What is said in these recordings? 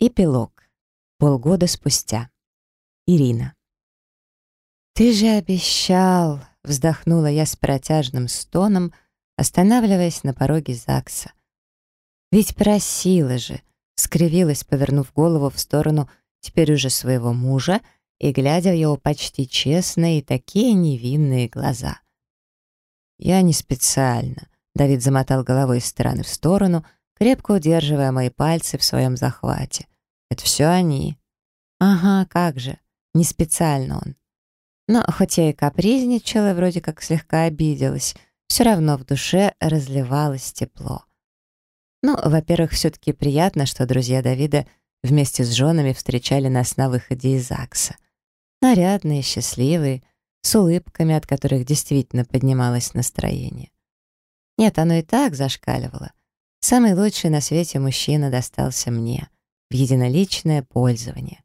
Эпилог. Полгода спустя. Ирина. «Ты же обещал!» — вздохнула я с протяжным стоном, останавливаясь на пороге ЗАГСа. «Ведь просила же!» — скривилась, повернув голову в сторону теперь уже своего мужа и глядя в его почти честные и такие невинные глаза. «Я не специально», — Давид замотал головой из стороны в сторону — крепко удерживая мои пальцы в своем захвате. Это все они. Ага, как же. Не специально он. Но хоть я и капризничала, вроде как слегка обиделась, все равно в душе разливалось тепло. Ну, во-первых, все-таки приятно, что друзья Давида вместе с женами встречали нас на выходе из ЗАГСа. Нарядные, счастливые, с улыбками, от которых действительно поднималось настроение. Нет, оно и так зашкаливало. Самый лучший на свете мужчина достался мне в единоличное пользование.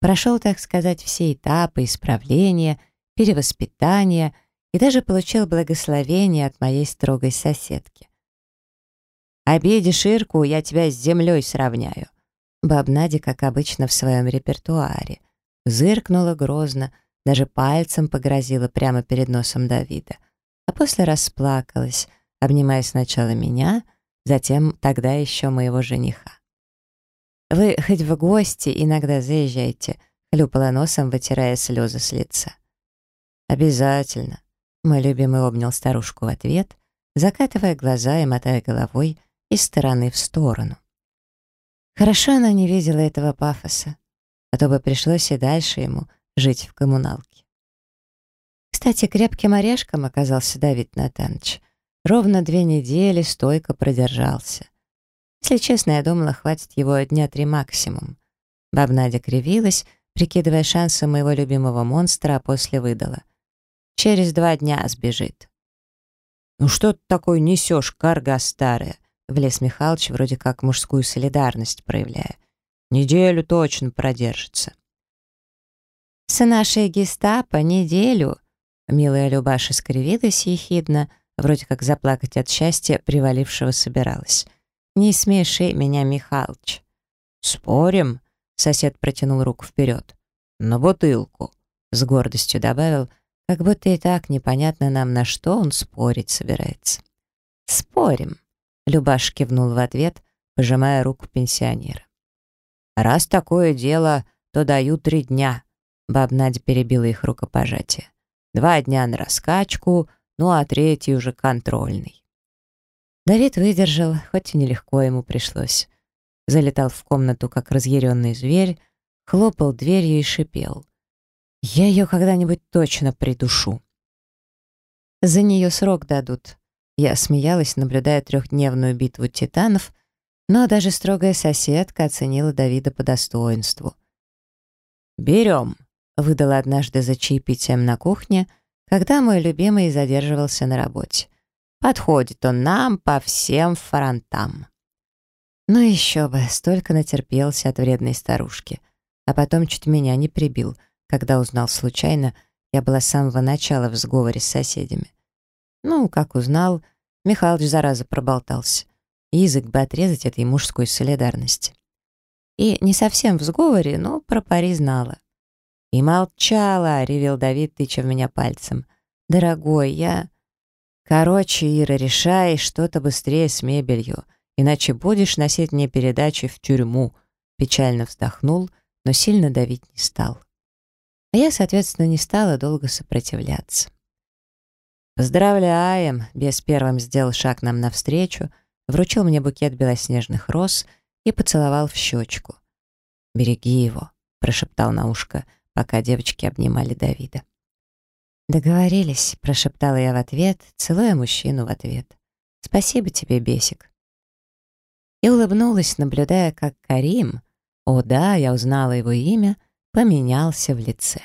Прошел, так сказать, все этапы исправления, перевоспитания и даже получил благословение от моей строгой соседки. «Обидишь Ирку, я тебя с землей сравняю». Баб Надя, как обычно, в своем репертуаре. Зыркнула грозно, даже пальцем погрозила прямо перед носом Давида, а после расплакалась, обнимая сначала меня — затем тогда еще моего жениха. «Вы хоть в гости иногда заезжайте», — хлюпала носом, вытирая слезы с лица. «Обязательно», — мой любимый обнял старушку в ответ, закатывая глаза и мотая головой из стороны в сторону. Хорошо она не видела этого пафоса, а то бы пришлось и дальше ему жить в коммуналке. Кстати, крепким орешком оказался Давид Натанович — Ровно две недели стойко продержался. Если честно, я думала, хватит его дня три максимум. Баб Надя кривилась, прикидывая шансы моего любимого монстра, а после выдала. Через два дня сбежит. «Ну что ты такой несешь, карга старая?» Влез Михалыч, вроде как мужскую солидарность проявляя. «Неделю точно продержится». «С нашей гестапо неделю», — милая Любаша скривилась ехидно, — Вроде как заплакать от счастья привалившего собиралась. «Не смеши меня, Михалыч». «Спорим?» — сосед протянул руку вперед. «На бутылку», — с гордостью добавил, как будто и так непонятно нам, на что он спорить собирается. «Спорим», — Любаш кивнул в ответ, пожимая руку пенсионера. «Раз такое дело, то даю три дня», — баб Надя перебила их рукопожатие. «Два дня на раскачку, ну а третий уже контрольный. Давид выдержал, хоть и нелегко ему пришлось. Залетал в комнату, как разъяренный зверь, хлопал дверью и шипел. «Я ее когда-нибудь точно придушу». «За нее срок дадут». Я смеялась, наблюдая трехдневную битву титанов, но даже строгая соседка оценила Давида по достоинству. «Берем», — выдала однажды за чаепитием на кухне — когда мой любимый задерживался на работе. Подходит он нам по всем фронтам. Ну еще бы, столько натерпелся от вредной старушки. А потом чуть меня не прибил, когда узнал случайно, я была с самого начала в сговоре с соседями. Ну, как узнал, Михалыч зараза проболтался. Язык бы отрезать этой мужской солидарности. И не совсем в сговоре, но про пари знала. «И молчала!» — ревел Давид, тыча в меня пальцем. «Дорогой, я...» «Короче, Ира, решай что-то быстрее с мебелью, иначе будешь носить мне передачи в тюрьму», печально вздохнул, но сильно давить не стал. А я, соответственно, не стала долго сопротивляться. «Поздравляем!» — Бес первым сделал шаг нам навстречу, вручил мне букет белоснежных роз и поцеловал в щечку. «Береги его», — прошептал на ушко, пока девочки обнимали Давида. «Договорились», — прошептала я в ответ, целуя мужчину в ответ. «Спасибо тебе, Бесик». И улыбнулась, наблюдая, как Карим, о да, я узнала его имя, поменялся в лице.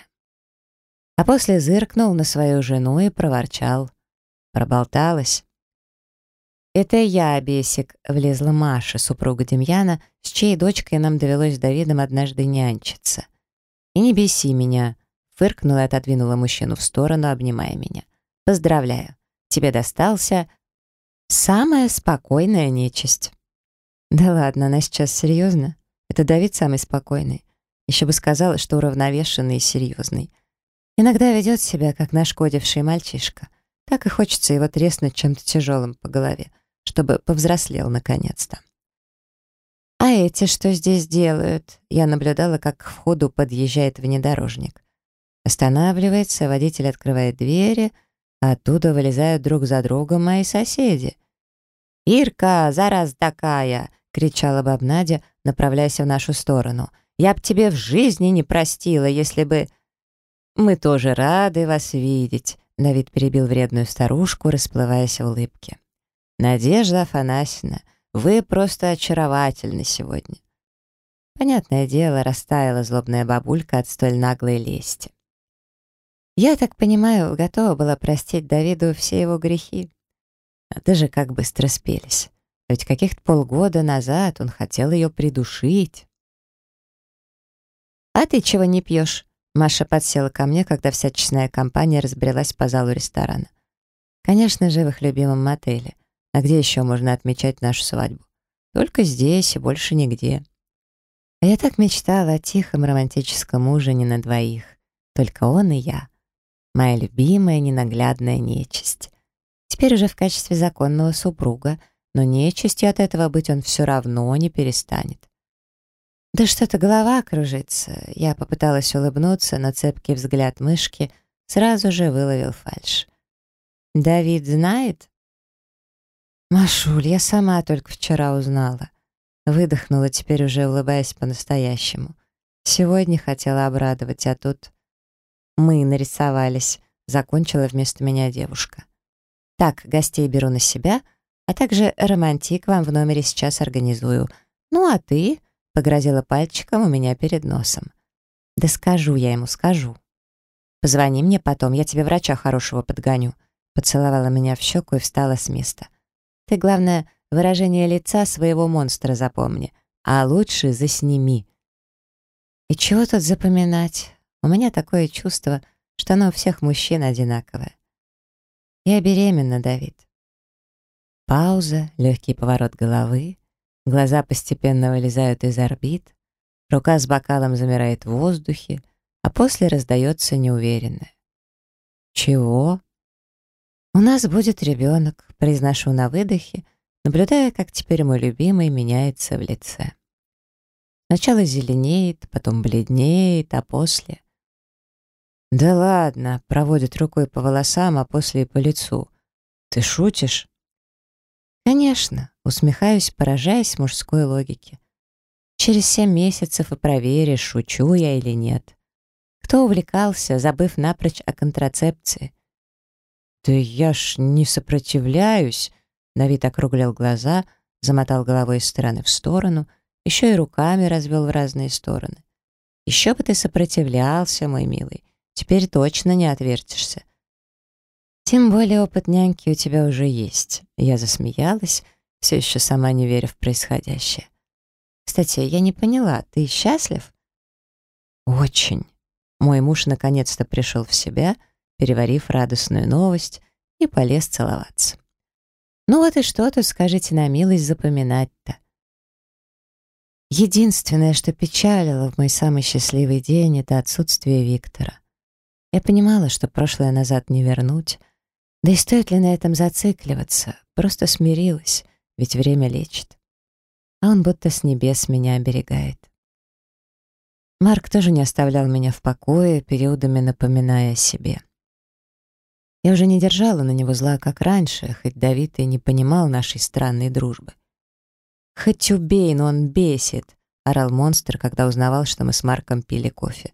А после зыркнул на свою жену и проворчал. Проболталась. «Это я, Бесик», — влезла Маша, супруга Демьяна, с чьей дочкой нам довелось с Давидом однажды нянчиться. «И не беси меня», — фыркнула и отодвинула мужчину в сторону, обнимая меня. «Поздравляю, тебе достался самая спокойная нечисть». «Да ладно, она сейчас серьезно? Это Давид самый спокойный. Еще бы сказала, что уравновешенный и серьезный. Иногда ведет себя, как нашкодивший мальчишка. Так и хочется его треснуть чем-то тяжелым по голове, чтобы повзрослел наконец-то. «А эти что здесь делают?» Я наблюдала, как к входу подъезжает внедорожник. Останавливается, водитель открывает двери, а оттуда вылезают друг за другом мои соседи. «Ирка, зараз такая!» — кричала баб Надя, направляясь в нашу сторону. «Я б тебе в жизни не простила, если бы...» «Мы тоже рады вас видеть», — Давид перебил вредную старушку, расплываясь в улыбке. «Надежда Афанасьевна, вы просто очаровательны сегодня». Понятное дело, растаяла злобная бабулька от столь наглой лести. Я так понимаю, готова была простить Давиду все его грехи. А даже как быстро спелись. Ведь каких-то полгода назад он хотел ее придушить. «А ты чего не пьешь?» Маша подсела ко мне, когда вся честная компания разбрелась по залу ресторана. Конечно же, в их любимом мотеле. А где еще можно отмечать нашу свадьбу? Только здесь и больше нигде. А я так мечтала о тихом романтическом ужине на двоих. Только он и я. Моя любимая ненаглядная нечисть. Теперь уже в качестве законного супруга, но нечистью от этого быть он все равно не перестанет. Да что-то голова кружится. Я попыталась улыбнуться, но цепкий взгляд мышки сразу же выловил фальшь. «Давид знает?» «Машуль, я сама только вчера узнала». Выдохнула, теперь уже улыбаясь по-настоящему. Сегодня хотела обрадовать, а тут... Мы нарисовались, закончила вместо меня девушка. Так, гостей беру на себя, а также романтик вам в номере сейчас организую. Ну а ты Погрозила пальчиком у меня перед носом. «Да скажу я ему, скажу». «Позвони мне потом, я тебе врача хорошего подгоню». Поцеловала меня в щеку и встала с места. «Ты, главное, выражение лица своего монстра запомни, а лучше засними». И чего тут запоминать? У меня такое чувство, что оно у всех мужчин одинаковое. Я беременна, Давид. Пауза, легкий поворот головы, Глаза постепенно вылезают из орбит, рука с бокалом замирает в воздухе, а после раздается неуверенное. «Чего?» «У нас будет ребенок», — произношу на выдохе, наблюдая, как теперь мой любимый меняется в лице. Сначала зеленеет, потом бледнеет, а после... «Да ладно», — проводит рукой по волосам, а после и по лицу. «Ты шутишь?» «Конечно», — усмехаюсь, поражаясь мужской логике. «Через семь месяцев и проверишь, шучу я или нет. Кто увлекался, забыв напрочь о контрацепции?» «Да я ж не сопротивляюсь», — Давид округлил глаза, замотал головой из стороны в сторону, еще и руками развел в разные стороны. «Еще бы ты сопротивлялся, мой милый, теперь точно не отвертишься. Тем более опыт няньки у тебя уже есть. Я засмеялась, все еще сама не веря в происходящее. Кстати, я не поняла, ты счастлив? Очень. Мой муж наконец-то пришел в себя, переварив радостную новость, и полез целоваться. Ну вот и что тут, скажите на милость, запоминать-то? Единственное, что печалило в мой самый счастливый день, это отсутствие Виктора. Я понимала, что прошлое назад не вернуть, да и стоит ли на этом зацикливаться? Просто смирилась, ведь время лечит. А он будто с небес меня оберегает. Марк тоже не оставлял меня в покое, периодами напоминая о себе. Я уже не держала на него зла, как раньше, хоть Давид и не понимал нашей странной дружбы. «Хоть убей, но он бесит», — орал монстр, когда узнавал, что мы с Марком пили кофе.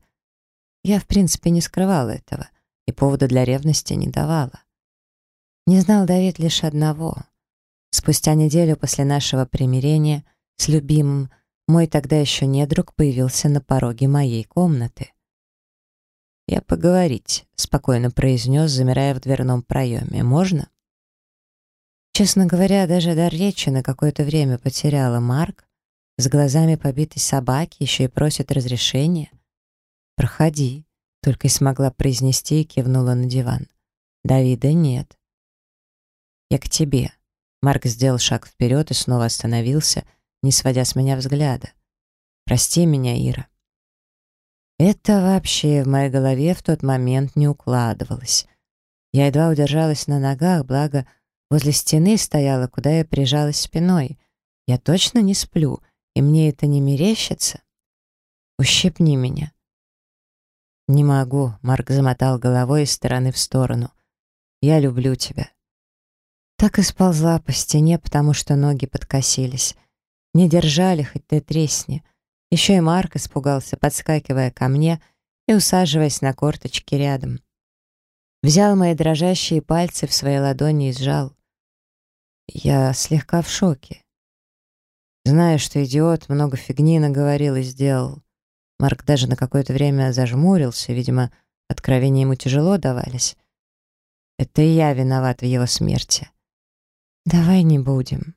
Я, в принципе, не скрывала этого и повода для ревности не давала. Не знал Давид лишь одного. Спустя неделю после нашего примирения с любимым мой тогда еще недруг появился на пороге моей комнаты. «Я поговорить», — спокойно произнес, замирая в дверном проеме. «Можно?» Честно говоря, даже дар речи на какое-то время потеряла Марк, с глазами побитой собаки, еще и просит разрешения. «Проходи», — только и смогла произнести и кивнула на диван. «Давида нет». «Я к тебе». Марк сделал шаг вперед и снова остановился, не сводя с меня взгляда. Прости меня, Ира». Это вообще в моей голове в тот момент не укладывалось. Я едва удержалась на ногах, благо возле стены стояла, куда я прижалась спиной. Я точно не сплю, и мне это не мерещится. Ущипни меня. «Не могу», — Марк замотал головой из стороны в сторону. «Я люблю тебя». Так и сползла по стене, потому что ноги подкосились. Не держали, хоть ты тресни. Еще и Марк испугался, подскакивая ко мне и усаживаясь на корточки рядом. Взял мои дрожащие пальцы в свои ладони и сжал. Я слегка в шоке. Знаю, что идиот много фигни наговорил и сделал. Марк даже на какое-то время зажмурился, видимо, откровения ему тяжело давались. Это я виноват в его смерти. Давай не будем.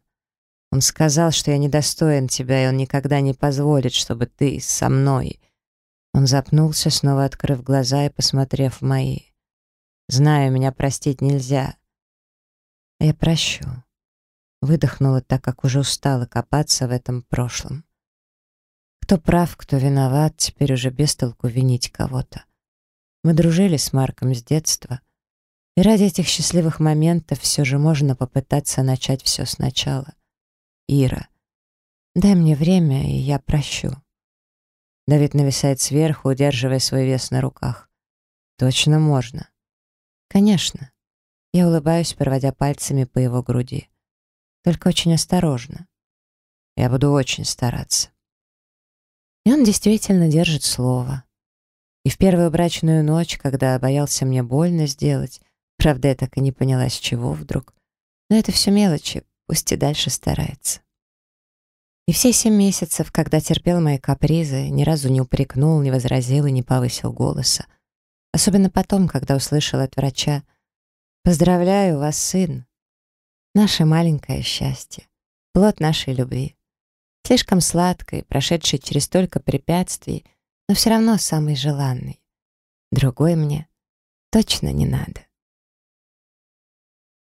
Он сказал, что я недостоин тебя, и он никогда не позволит, чтобы ты со мной. Он запнулся, снова открыв глаза и посмотрев в мои. Знаю, меня простить нельзя. Я прощу. Выдохнула, так как уже устала копаться в этом прошлом. Кто прав, кто виноват, теперь уже без толку винить кого-то. Мы дружили с Марком с детства, и ради этих счастливых моментов все же можно попытаться начать все сначала. Ира, дай мне время, и я прощу. Давид нависает сверху, удерживая свой вес на руках. Точно можно. Конечно. Я улыбаюсь, проводя пальцами по его груди. Только очень осторожно. Я буду очень стараться. И он действительно держит слово. И в первую брачную ночь, когда боялся мне больно сделать, правда, я так и не поняла, с чего вдруг. Но это все мелочи, пусть и дальше старается. И все семь месяцев, когда терпел мои капризы, ни разу не упрекнул, не возразил и не повысил голоса. Особенно потом, когда услышал от врача «Поздравляю вас, сын! Наше маленькое счастье, плод нашей любви. Слишком сладкой, прошедшей через столько препятствий, но все равно самый желанный. Другой мне точно не надо».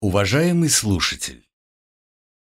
Уважаемый слушатель!